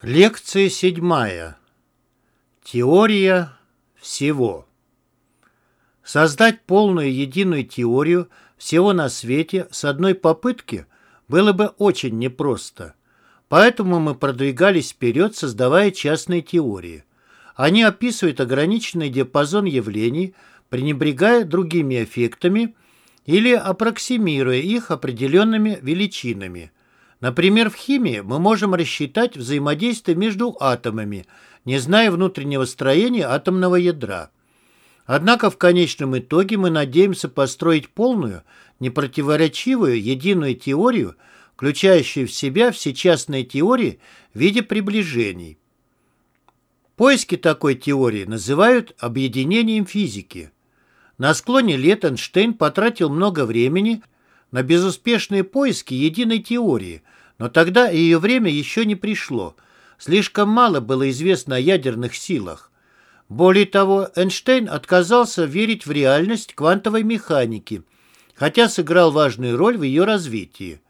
Лекция седьмая. Теория всего. Создать полную единую теорию всего на свете с одной попытки было бы очень непросто. Поэтому мы продвигались вперед, создавая частные теории. Они описывают ограниченный диапазон явлений, пренебрегая другими эффектами или аппроксимируя их определенными величинами – Например, в химии мы можем рассчитать взаимодействие между атомами, не зная внутреннего строения атомного ядра. Однако в конечном итоге мы надеемся построить полную, непротиворечивую, единую теорию, включающую в себя все частные теории в виде приближений. Поиски такой теории называют объединением физики. На склоне лет Эйнштейн потратил много времени – на безуспешные поиски единой теории, но тогда ее время еще не пришло. Слишком мало было известно о ядерных силах. Более того, Эйнштейн отказался верить в реальность квантовой механики, хотя сыграл важную роль в ее развитии.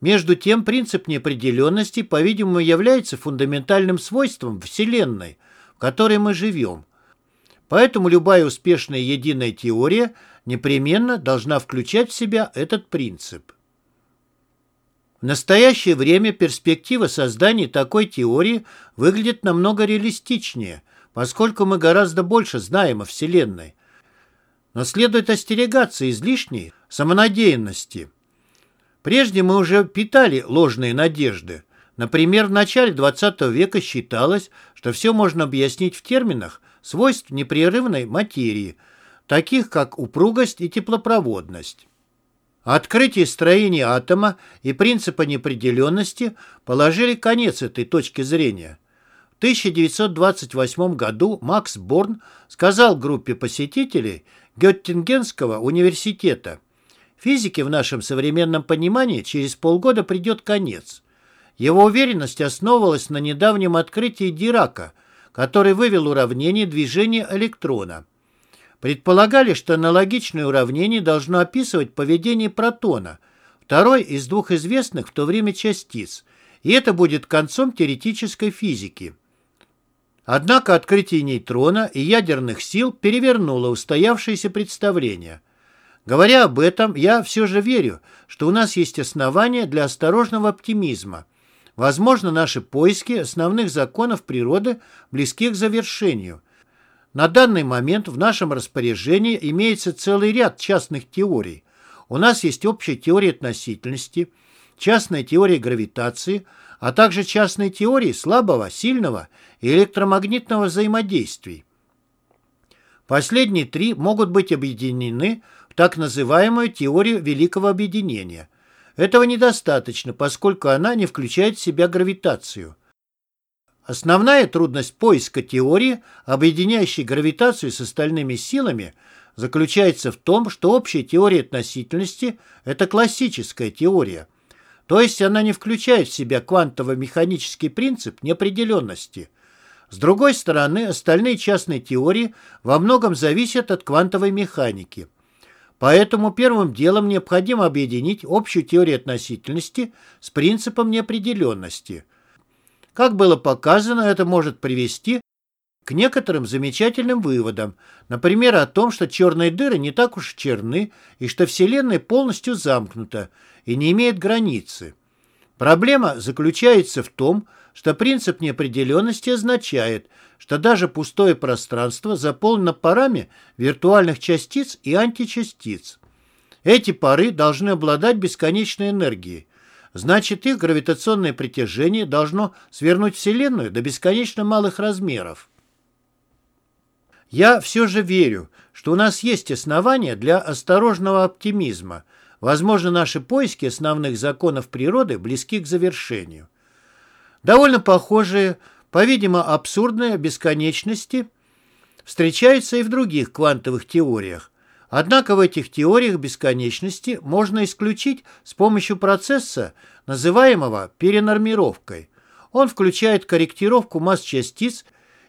Между тем, принцип неопределенности, по-видимому, является фундаментальным свойством Вселенной, в которой мы живем. Поэтому любая успешная единая теория – непременно должна включать в себя этот принцип. В настоящее время перспектива создания такой теории выглядит намного реалистичнее, поскольку мы гораздо больше знаем о Вселенной. Но следует остерегаться излишней самонадеянности. Прежде мы уже питали ложные надежды. Например, в начале XX века считалось, что все можно объяснить в терминах свойств непрерывной материи – таких как упругость и теплопроводность. Открытие строения атома и принципа неопределенности положили конец этой точке зрения. В 1928 году Макс Борн сказал группе посетителей Геттингенского университета, «Физике в нашем современном понимании через полгода придет конец». Его уверенность основывалась на недавнем открытии Дирака, который вывел уравнение движения электрона – Предполагали, что аналогичное уравнение должно описывать поведение протона, второй из двух известных в то время частиц, и это будет концом теоретической физики. Однако открытие нейтрона и ядерных сил перевернуло устоявшееся представление. Говоря об этом, я все же верю, что у нас есть основания для осторожного оптимизма. Возможно, наши поиски основных законов природы близки к завершению. На данный момент в нашем распоряжении имеется целый ряд частных теорий. У нас есть общая теория относительности, частная теория гравитации, а также частные теории слабого, сильного и электромагнитного взаимодействий. Последние три могут быть объединены в так называемую теорию Великого Объединения. Этого недостаточно, поскольку она не включает в себя гравитацию – Основная трудность поиска теории, объединяющей гравитацию с остальными силами, заключается в том, что общая теория относительности – это классическая теория. То есть она не включает в себя квантово-механический принцип неопределенности. С другой стороны, остальные частные теории во многом зависят от квантовой механики. Поэтому первым делом необходимо объединить общую теорию относительности с принципом неопределенности – как было показано, это может привести к некоторым замечательным выводам, например, о том, что черные дыры не так уж черны и что Вселенная полностью замкнута и не имеет границы. Проблема заключается в том, что принцип неопределенности означает, что даже пустое пространство заполнено парами виртуальных частиц и античастиц. Эти пары должны обладать бесконечной энергией, Значит, их гравитационное притяжение должно свернуть Вселенную до бесконечно малых размеров. Я все же верю, что у нас есть основания для осторожного оптимизма. Возможно, наши поиски основных законов природы близки к завершению. Довольно похожие, по-видимому, абсурдные бесконечности встречаются и в других квантовых теориях. Однако в этих теориях бесконечности можно исключить с помощью процесса, называемого перенормировкой. Он включает корректировку масс частиц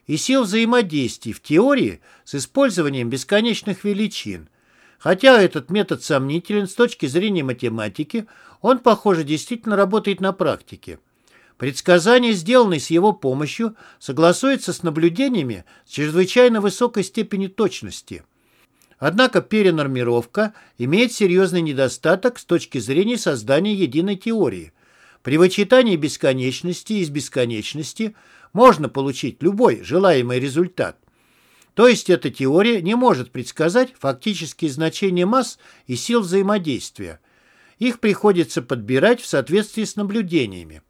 и сил взаимодействий в теории с использованием бесконечных величин. Хотя этот метод сомнителен с точки зрения математики, он, похоже, действительно работает на практике. Предсказания, сделанные с его помощью, согласуются с наблюдениями с чрезвычайно высокой степенью точности. Однако перенормировка имеет серьезный недостаток с точки зрения создания единой теории. При вычитании бесконечности из бесконечности можно получить любой желаемый результат. То есть эта теория не может предсказать фактические значения масс и сил взаимодействия. Их приходится подбирать в соответствии с наблюдениями.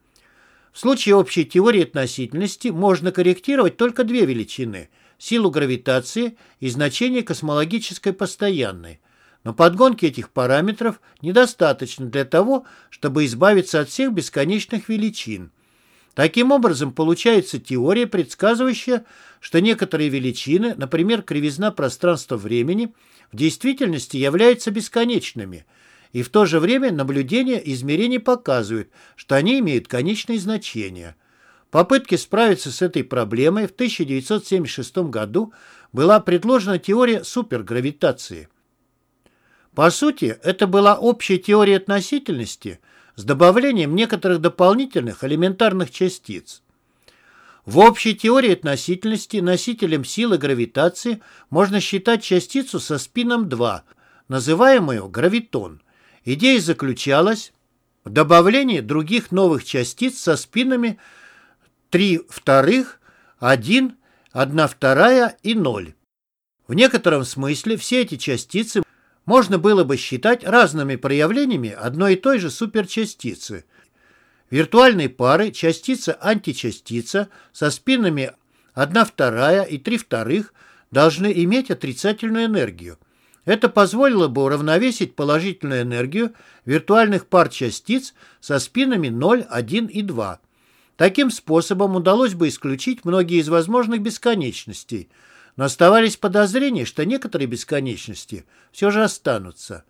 В случае общей теории относительности можно корректировать только две величины – силу гравитации и значение космологической постоянной. Но подгонки этих параметров недостаточно для того, чтобы избавиться от всех бесконечных величин. Таким образом, получается теория, предсказывающая, что некоторые величины, например, кривизна пространства-времени, в действительности являются бесконечными, и в то же время наблюдения и измерения показывают, что они имеют конечные значения – попытке справиться с этой проблемой в 1976 году была предложена теория супергравитации. По сути, это была общая теория относительности с добавлением некоторых дополнительных элементарных частиц. В общей теории относительности носителем силы гравитации можно считать частицу со спином 2, называемую гравитон. Идея заключалась в добавлении других новых частиц со спинами 3 вторых, 1, 1 вторая и 0. В некотором смысле все эти частицы можно было бы считать разными проявлениями одной и той же суперчастицы. Виртуальной пары частица-античастица со спинами 1 вторая и 3 вторых должны иметь отрицательную энергию. Это позволило бы уравновесить положительную энергию виртуальных пар частиц со спинами 0, 1 и 2. Таким способом удалось бы исключить многие из возможных бесконечностей, но оставались подозрения, что некоторые бесконечности все же останутся.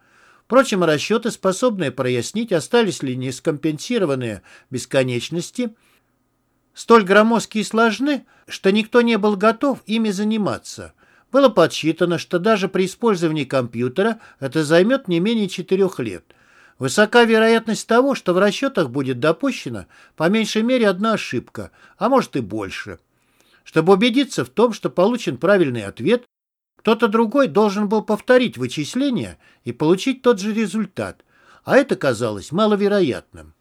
Впрочем, расчеты, способные прояснить, остались ли нескомпенсированные бесконечности, столь громоздкие и сложны, что никто не был готов ими заниматься. Было подсчитано, что даже при использовании компьютера это займет не менее четырех лет – Высока вероятность того, что в расчетах будет допущена по меньшей мере одна ошибка, а может и больше. Чтобы убедиться в том, что получен правильный ответ, кто-то другой должен был повторить вычисления и получить тот же результат, а это казалось маловероятным.